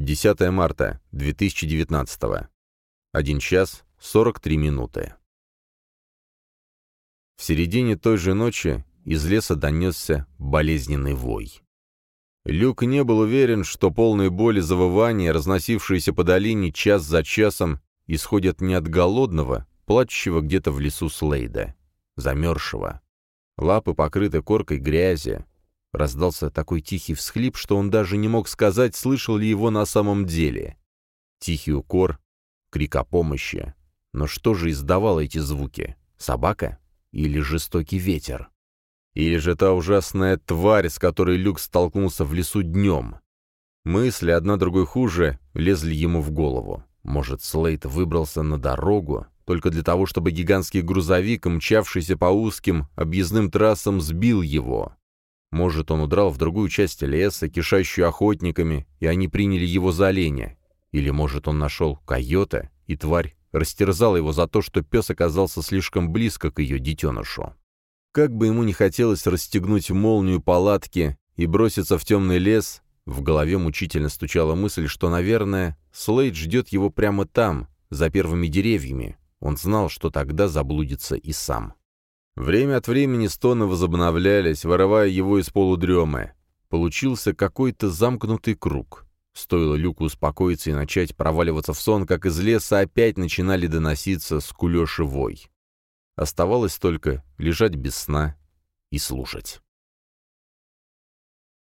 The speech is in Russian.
10 марта 2019. 1 час 43 минуты. В середине той же ночи из леса донесся болезненный вой. Люк не был уверен, что полные боли завывания, разносившиеся по долине час за часом, исходят не от голодного, плачущего где-то в лесу Слейда, замерзшего. Лапы покрыты коркой грязи. Раздался такой тихий всхлип, что он даже не мог сказать, слышал ли его на самом деле. Тихий укор, крик о помощи. Но что же издавало эти звуки? Собака? Или жестокий ветер? Или же та ужасная тварь, с которой Люк столкнулся в лесу днем? Мысли, одна другой хуже, лезли ему в голову. Может, Слейд выбрался на дорогу, только для того, чтобы гигантский грузовик, мчавшийся по узким объездным трассам, сбил его. Может, он удрал в другую часть леса, кишащую охотниками, и они приняли его за оленя. Или, может, он нашел койота, и тварь растерзала его за то, что пес оказался слишком близко к ее детенышу. Как бы ему не хотелось расстегнуть молнию палатки и броситься в темный лес, в голове мучительно стучала мысль, что, наверное, Слейд ждет его прямо там, за первыми деревьями. Он знал, что тогда заблудится и сам. Время от времени стоны возобновлялись, вырывая его из полудремы. Получился какой-то замкнутый круг. Стоило Люку успокоиться и начать проваливаться в сон, как из леса опять начинали доноситься скулёж и вой. Оставалось только лежать без сна и слушать.